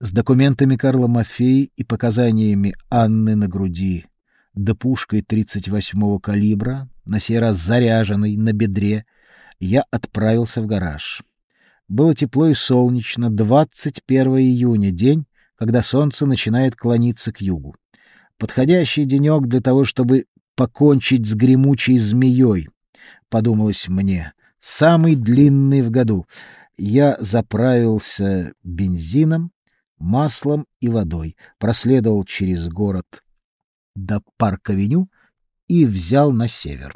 с документами Карла Мафеи и показаниями Анны на груди, да пушкой 38-го калибра, на сей раз заряженной на бедре, я отправился в гараж. Было тепло и солнечно, 21 июня, день, когда солнце начинает клониться к югу. Подходящий денек для того, чтобы покончить с гремучей змеей, подумалось мне, самый длинный в году. Я заправился бензином, маслом и водой, проследовал через город до парк-авеню и взял на север.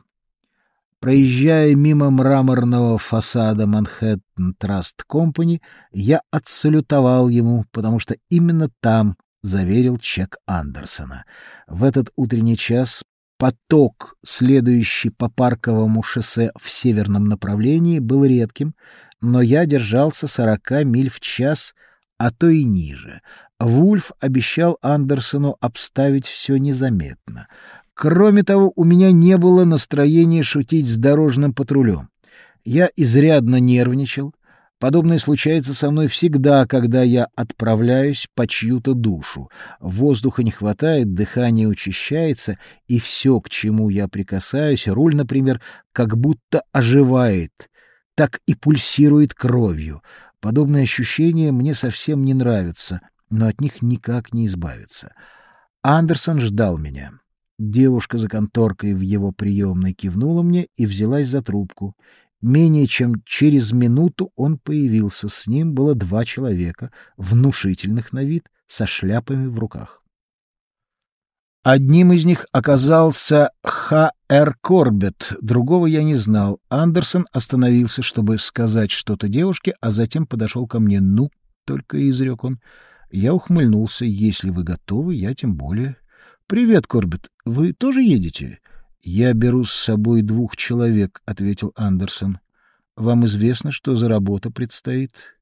Проезжая мимо мраморного фасада Манхэттен Траст Компани, я отсалютовал ему, потому что именно там заверил чек Андерсона. В этот утренний час поток, следующий по парковому шоссе в северном направлении, был редким, но я держался сорока миль в час, а то и ниже. Вульф обещал Андерсону обставить все незаметно. Кроме того, у меня не было настроения шутить с дорожным патрулем. Я изрядно нервничал. Подобное случается со мной всегда, когда я отправляюсь по чью-то душу. Воздуха не хватает, дыхание учащается, и все, к чему я прикасаюсь, руль, например, как будто оживает, так и пульсирует кровью. Подобные ощущения мне совсем не нравятся, но от них никак не избавиться. Андерсон ждал меня. Девушка за конторкой в его приемной кивнула мне и взялась за трубку. Менее чем через минуту он появился. С ним было два человека, внушительных на вид, со шляпами в руках. Одним из них оказался Х.Р. Корбет, другого я не знал. Андерсон остановился, чтобы сказать что-то девушке, а затем подошел ко мне. «Ну», — только изрек он. Я ухмыльнулся. «Если вы готовы, я тем более». «Привет, Корбет. Вы тоже едете?» «Я беру с собой двух человек», — ответил Андерсон. «Вам известно, что за работа предстоит?»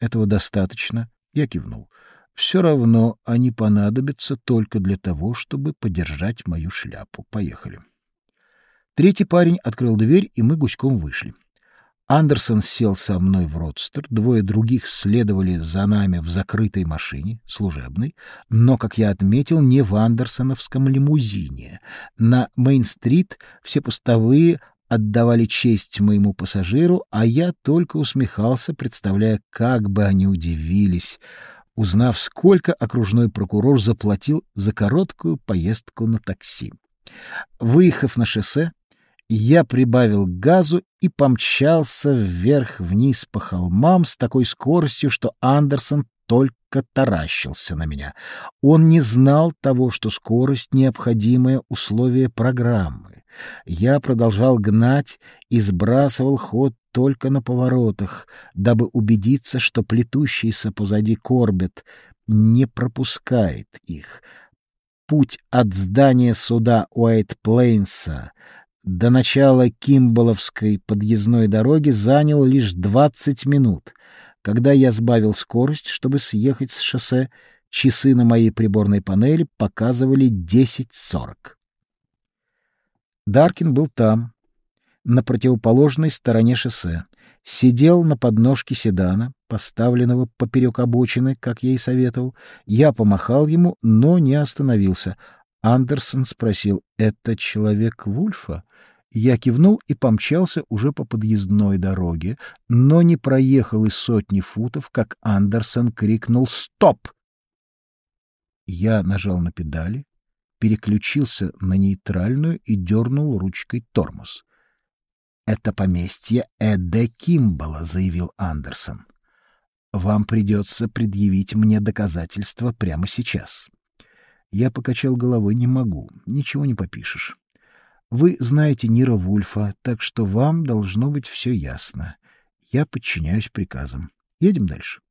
«Этого достаточно», — я кивнул. «Все равно они понадобятся только для того, чтобы подержать мою шляпу. Поехали». Третий парень открыл дверь, и мы гуськом вышли. Андерсон сел со мной в родстер, двое других следовали за нами в закрытой машине, служебной, но, как я отметил, не в андерсоновском лимузине. На Мейн-стрит все пустовые отдавали честь моему пассажиру, а я только усмехался, представляя, как бы они удивились, узнав, сколько окружной прокурор заплатил за короткую поездку на такси. Выехав на шоссе, я прибавил газу и помчался вверх-вниз по холмам с такой скоростью, что Андерсон только таращился на меня. Он не знал того, что скорость — необходимое условие программы. Я продолжал гнать и сбрасывал ход только на поворотах, дабы убедиться, что плетущийся позади Корбет не пропускает их. Путь от здания суда Уайт-Плейнса до начала Кимболовской подъездной дороги занял лишь двадцать минут. Когда я сбавил скорость, чтобы съехать с шоссе, часы на моей приборной панели показывали десять сорок. Даркин был там, на противоположной стороне шоссе. Сидел на подножке седана, поставленного поперек обочины, как я и советовал. Я помахал ему, но не остановился. Андерсон спросил, «Это человек Вульфа?» Я кивнул и помчался уже по подъездной дороге, но не проехал и сотни футов, как Андерсон крикнул «Стоп!». Я нажал на педали, переключился на нейтральную и дернул ручкой тормоз. «Это поместье Эдде Кимбала», — заявил Андерсон. «Вам придется предъявить мне доказательства прямо сейчас». Я покачал головой, не могу, ничего не попишешь. Вы знаете Нира Вульфа, так что вам должно быть все ясно. Я подчиняюсь приказам. Едем дальше.